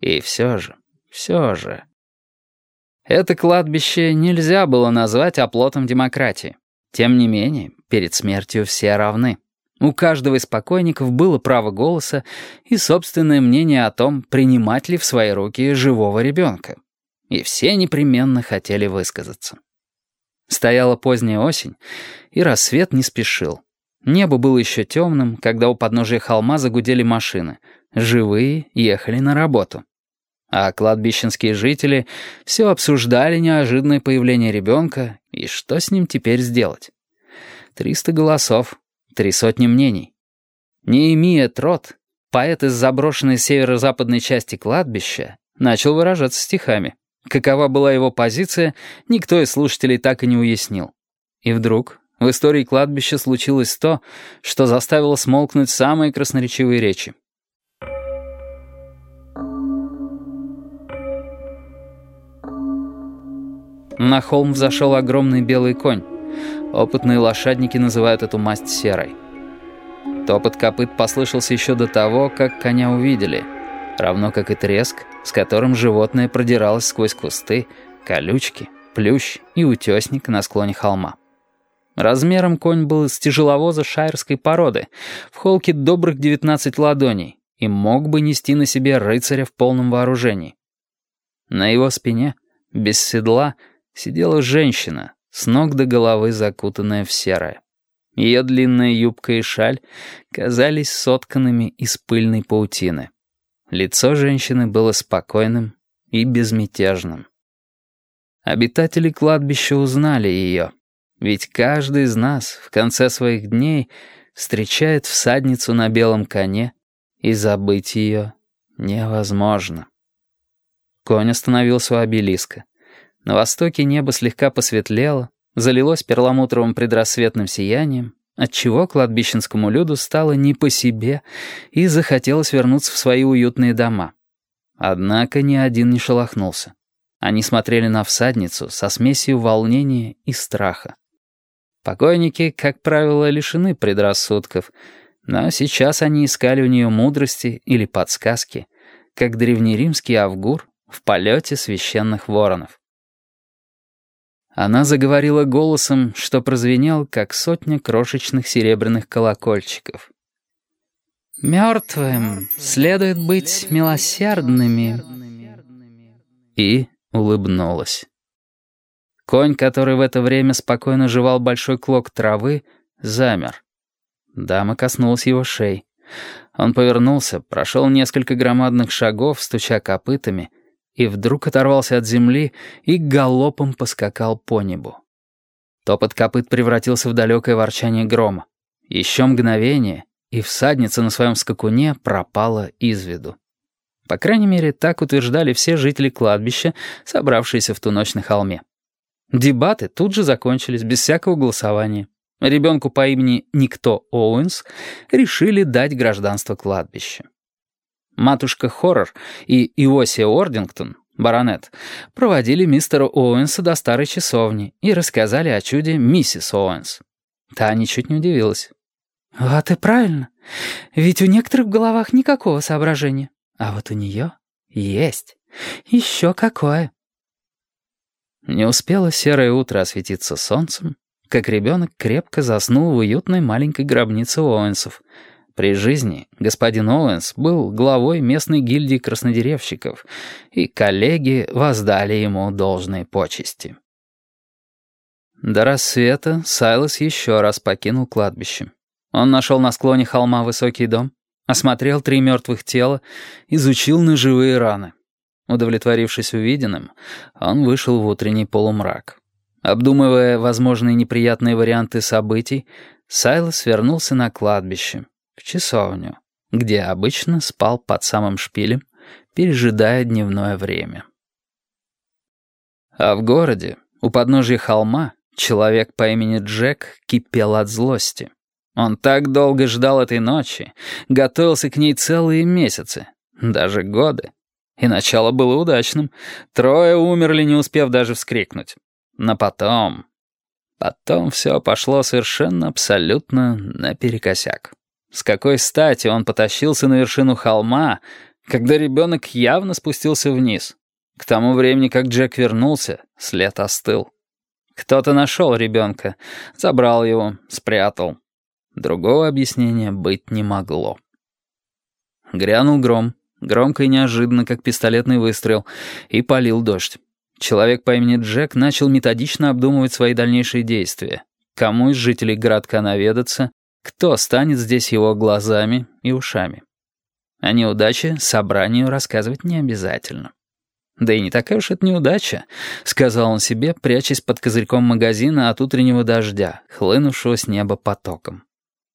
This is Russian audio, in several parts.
И все же, все же... Это кладбище нельзя было назвать оплотом демократии. Тем не менее, перед смертью все равны. У каждого из покойников было право голоса и собственное мнение о том, принимать ли в свои руки живого ребенка. И все непременно хотели высказаться. Стояла поздняя осень, и рассвет не спешил. Небо было еще темным, когда у подножия холма загудели машины. Живые ехали на работу. А кладбищенские жители все обсуждали неожиданное появление ребенка и что с ним теперь сделать. Триста голосов, три сотни мнений. Неемия Трот, поэт из заброшенной северо-западной части кладбища, начал выражаться стихами. Какова была его позиция, никто из слушателей так и не уяснил. И вдруг в истории кладбища случилось то, что заставило смолкнуть самые красноречивые речи. На холм взошел огромный белый конь. Опытные лошадники называют эту масть серой. Топот копыт послышался еще до того, как коня увидели, равно как и треск, с которым животное продиралось сквозь кусты, колючки, плющ и утесник на склоне холма. Размером конь был из тяжеловоза шайерской породы, в холке добрых 19 ладоней, и мог бы нести на себе рыцаря в полном вооружении. На его спине, без седла, сидела женщина, с ног до головы закутанная в серое. Ее длинная юбка и шаль казались сотканными из пыльной паутины. Лицо женщины было спокойным и безмятежным. Обитатели кладбища узнали ее, ведь каждый из нас в конце своих дней встречает всадницу на белом коне, и забыть ее невозможно. Конь остановился у обелиска. На востоке небо слегка посветлело, залилось перламутровым предрассветным сиянием, отчего кладбищенскому люду стало не по себе и захотелось вернуться в свои уютные дома. Однако ни один не шелохнулся. Они смотрели на всадницу со смесью волнения и страха. Покойники, как правило, лишены предрассудков, но сейчас они искали у нее мудрости или подсказки, как древнеримский Авгур в полете священных воронов. Она заговорила голосом, что прозвенел, как сотня крошечных серебряных колокольчиков. «Мертвым следует быть милосердными». И улыбнулась. Конь, который в это время спокойно жевал большой клок травы, замер. Дама коснулась его шеи. Он повернулся, прошел несколько громадных шагов, стуча копытами — и вдруг оторвался от земли и галопом поскакал по небу. Топот копыт превратился в далекое ворчание грома. Еще мгновение, и всадница на своем скакуне пропала из виду. По крайней мере, так утверждали все жители кладбища, собравшиеся в ту ночь на холме. Дебаты тут же закончились, без всякого голосования. Ребенку по имени Никто Оуэнс решили дать гражданство кладбища. Матушка Хоррор и Иосия Ордингтон, баронет, проводили мистера Оуэнса до старой часовни и рассказали о чуде миссис Оуэнс. Та ничуть не удивилась. «Вот и правильно. Ведь у некоторых в головах никакого соображения. А вот у нее есть. Еще какое». Не успело серое утро осветиться солнцем, как ребенок крепко заснул в уютной маленькой гробнице Оуэнсов — при жизни господин Оуэнс был главой местной гильдии краснодеревщиков, и коллеги воздали ему должные почести. До рассвета Сайлос еще раз покинул кладбище. Он нашел на склоне холма высокий дом, осмотрел три мертвых тела, изучил ножевые раны. Удовлетворившись увиденным, он вышел в утренний полумрак. Обдумывая возможные неприятные варианты событий, Сайлос вернулся на кладбище, в часовню, где обычно спал под самым шпилем, пережидая дневное время. А в городе, у подножия холма, человек по имени Джек кипел от злости. Он так долго ждал этой ночи, готовился к ней целые месяцы, даже годы. И начало было удачным. Трое умерли, не успев даже вскрикнуть. Но потом... Потом все пошло совершенно абсолютно наперекосяк. С какой стати он потащился на вершину холма, когда ребенок явно спустился вниз. К тому времени, как Джек вернулся, след остыл. Кто-то нашел ребенка, забрал его, спрятал. Другого объяснения быть не могло. Грянул гром, громко и неожиданно, как пистолетный выстрел, и полил дождь. Человек по имени Джек начал методично обдумывать свои дальнейшие действия. Кому из жителей городка наведаться, кто станет здесь его глазами и ушами. О неудаче собранию рассказывать не обязательно. «Да и не такая уж это неудача», — сказал он себе, прячась под козырьком магазина от утреннего дождя, хлынувшего с неба потоком.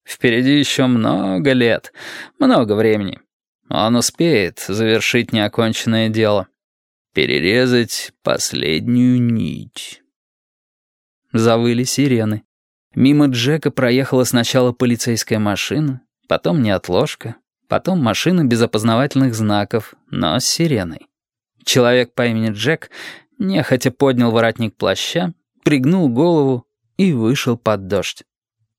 «Впереди еще много лет, много времени. Он успеет завершить неоконченное дело. Перерезать последнюю нить». Завыли сирены. Мимо Джека проехала сначала полицейская машина, потом неотложка, потом машина без опознавательных знаков, но с сиреной. Человек по имени Джек нехотя поднял воротник плаща, пригнул голову и вышел под дождь.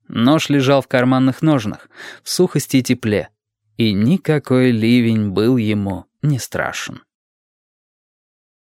Нож лежал в карманных ножнах, в сухости и тепле, и никакой ливень был ему не страшен.